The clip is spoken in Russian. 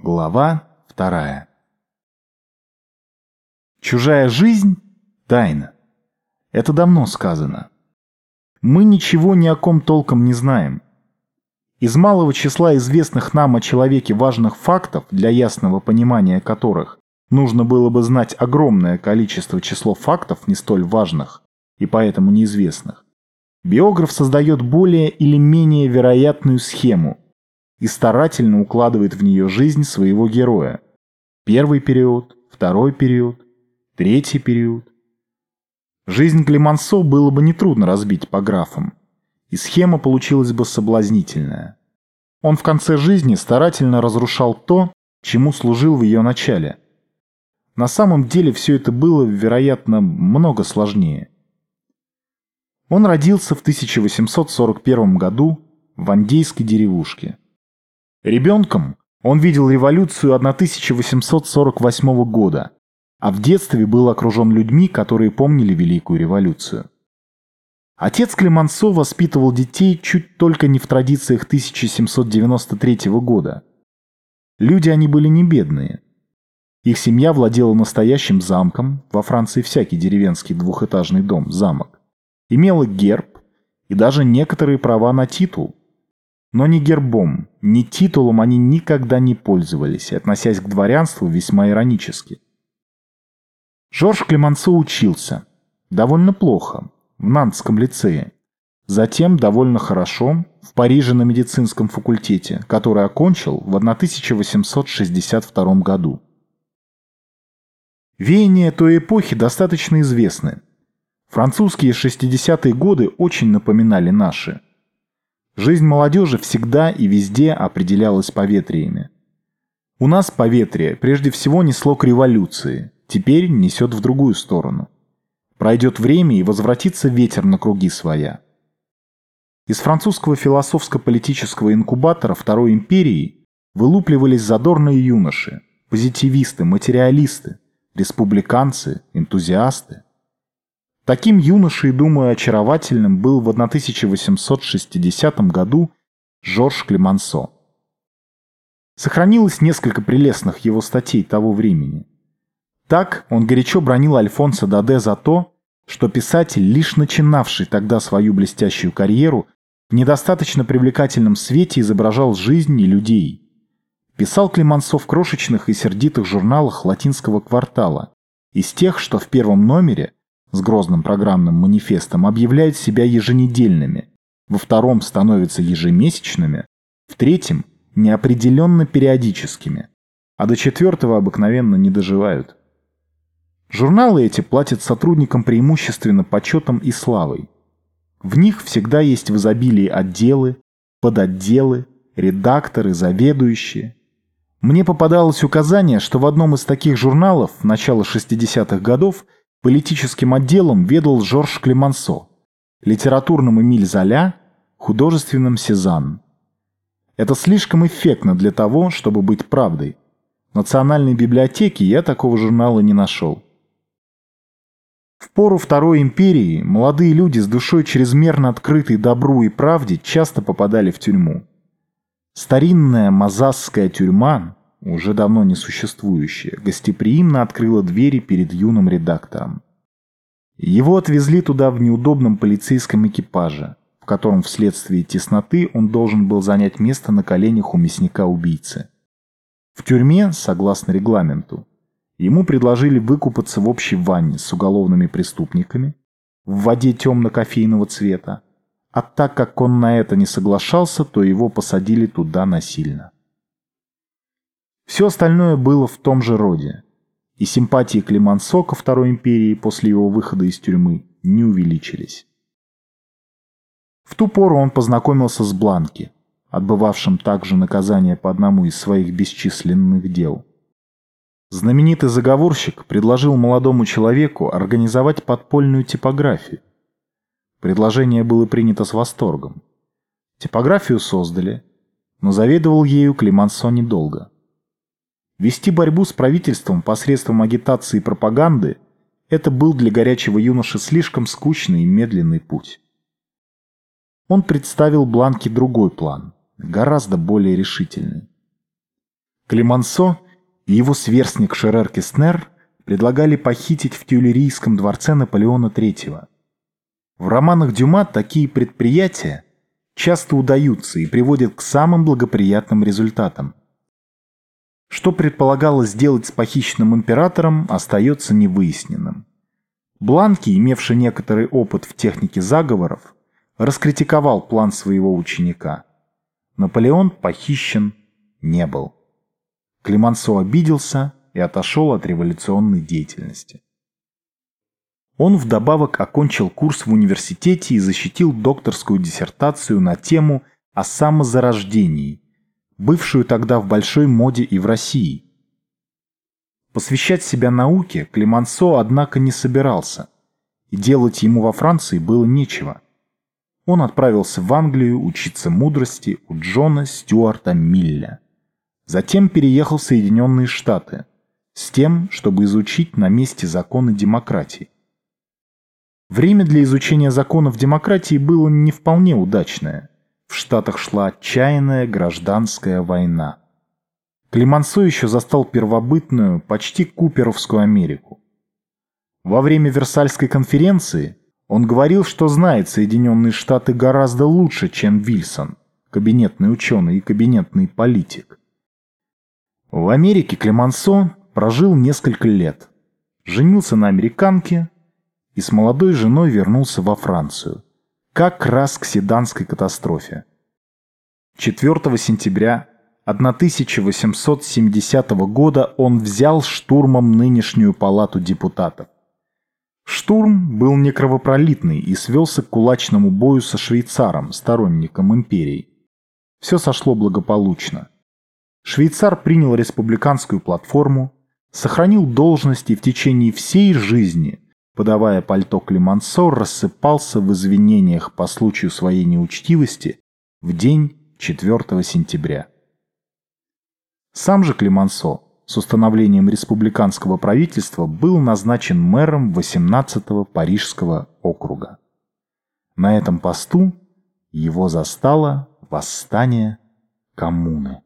Глава вторая. Чужая жизнь – тайна. Это давно сказано. Мы ничего ни о ком толком не знаем. Из малого числа известных нам о человеке важных фактов, для ясного понимания которых нужно было бы знать огромное количество число фактов не столь важных и поэтому неизвестных, биограф создает более или менее вероятную схему – и старательно укладывает в нее жизнь своего героя. Первый период, второй период, третий период. Жизнь Клемансо было бы нетрудно разбить по графам, и схема получилась бы соблазнительная. Он в конце жизни старательно разрушал то, чему служил в ее начале. На самом деле все это было, вероятно, много сложнее. Он родился в 1841 году в Андейской деревушке. Ребенком он видел революцию 1848 года, а в детстве был окружен людьми, которые помнили Великую революцию. Отец Клемансо воспитывал детей чуть только не в традициях 1793 года. Люди они были не бедные. Их семья владела настоящим замком, во Франции всякий деревенский двухэтажный дом – замок, имела герб и даже некоторые права на титул, но ни гербом, ни титулом они никогда не пользовались, относясь к дворянству весьма иронически. Жорж Клемансо учился. Довольно плохо. В Нантском лицее. Затем довольно хорошо в Париже на медицинском факультете, который окончил в 1862 году. Веяния той эпохи достаточно известны. Французские 60-е годы очень напоминали наши – Жизнь молодежи всегда и везде определялась поветриями. У нас поветрие прежде всего несло к революции, теперь несет в другую сторону. Пройдет время и возвратится ветер на круги своя. Из французского философско-политического инкубатора Второй империи вылупливались задорные юноши, позитивисты, материалисты, республиканцы, энтузиасты. Таким юношей, думаю, очаровательным был в 1860 году Жорж Клемансо. Сохранилось несколько прелестных его статей того времени. Так он горячо бронил Альфонсо Даде за то, что писатель, лишь начинавший тогда свою блестящую карьеру, в недостаточно привлекательном свете изображал жизнь и людей. Писал Клемансо в крошечных и сердитых журналах латинского квартала, из тех, что в первом номере – с грозным программным манифестом объявляют себя еженедельными, во втором становятся ежемесячными, в третьем – неопределенно периодическими, а до четвертого обыкновенно не доживают. Журналы эти платят сотрудникам преимущественно почетом и славой. В них всегда есть в изобилии отделы, подотделы, редакторы, заведующие. Мне попадалось указание, что в одном из таких журналов начала 60-х годов – Политическим отделом ведал Жорж Клемансо, литературным Эмиль Золя, художественным Сезанн. Это слишком эффектно для того, чтобы быть правдой. В Национальной библиотеке я такого журнала не нашел. В пору Второй империи молодые люди с душой чрезмерно открытой добру и правде часто попадали в тюрьму. Старинная мазасская тюрьма уже давно не существующее, гостеприимно открыла двери перед юным редактором. Его отвезли туда в неудобном полицейском экипаже, в котором вследствие тесноты он должен был занять место на коленях у мясника-убийцы. В тюрьме, согласно регламенту, ему предложили выкупаться в общей ванне с уголовными преступниками в воде темно-кофейного цвета, а так как он на это не соглашался, то его посадили туда насильно. Все остальное было в том же роде. И симпатии Климансо ко Второй империи после его выхода из тюрьмы не увеличились. В ту пору он познакомился с Бланки, отбывавшим также наказание по одному из своих бесчисленных дел. Знаменитый заговорщик предложил молодому человеку организовать подпольную типографию. Предложение было принято с восторгом. Типографию создали, но заведовал ею Климансо недолго. Вести борьбу с правительством посредством агитации и пропаганды – это был для горячего юноши слишком скучный и медленный путь. Он представил Бланке другой план, гораздо более решительный. Климансо и его сверстник Шерер Кестнер предлагали похитить в Тюлерийском дворце Наполеона III. В романах Дюма такие предприятия часто удаются и приводят к самым благоприятным результатам. Что предполагалось сделать с похищенным императором, остается невыясненным. Бланки, имевший некоторый опыт в технике заговоров, раскритиковал план своего ученика. Наполеон похищен не был. Климансо обиделся и отошел от революционной деятельности. Он вдобавок окончил курс в университете и защитил докторскую диссертацию на тему о самозарождении, бывшую тогда в большой моде и в России. Посвящать себя науке Климансо, однако, не собирался, и делать ему во Франции было нечего. Он отправился в Англию учиться мудрости у Джона Стюарта Милля. Затем переехал в Соединенные Штаты с тем, чтобы изучить на месте законы демократии. Время для изучения законов демократии было не вполне удачное. В Штатах шла отчаянная гражданская война. Климансо еще застал первобытную, почти куперовскую Америку. Во время Версальской конференции он говорил, что знает Соединенные Штаты гораздо лучше, чем Вильсон, кабинетный ученый и кабинетный политик. В Америке Клемансо прожил несколько лет, женился на американке и с молодой женой вернулся во Францию, как раз к седанской катастрофе. 4 сентября 1870 года он взял штурмом нынешнюю палату депутатов. Штурм был не кровопролитный и свелся к кулачному бою со швейцаром, сторонником империи. Все сошло благополучно. Швейцар принял республиканскую платформу, сохранил должность и в течение всей жизни, подавая пальто Климансо, рассыпался в извинениях по случаю своей неучтивости в день 4 сентября. Сам же Климансо с установлением республиканского правительства был назначен мэром 18-го Парижского округа. На этом посту его застало восстание коммуны.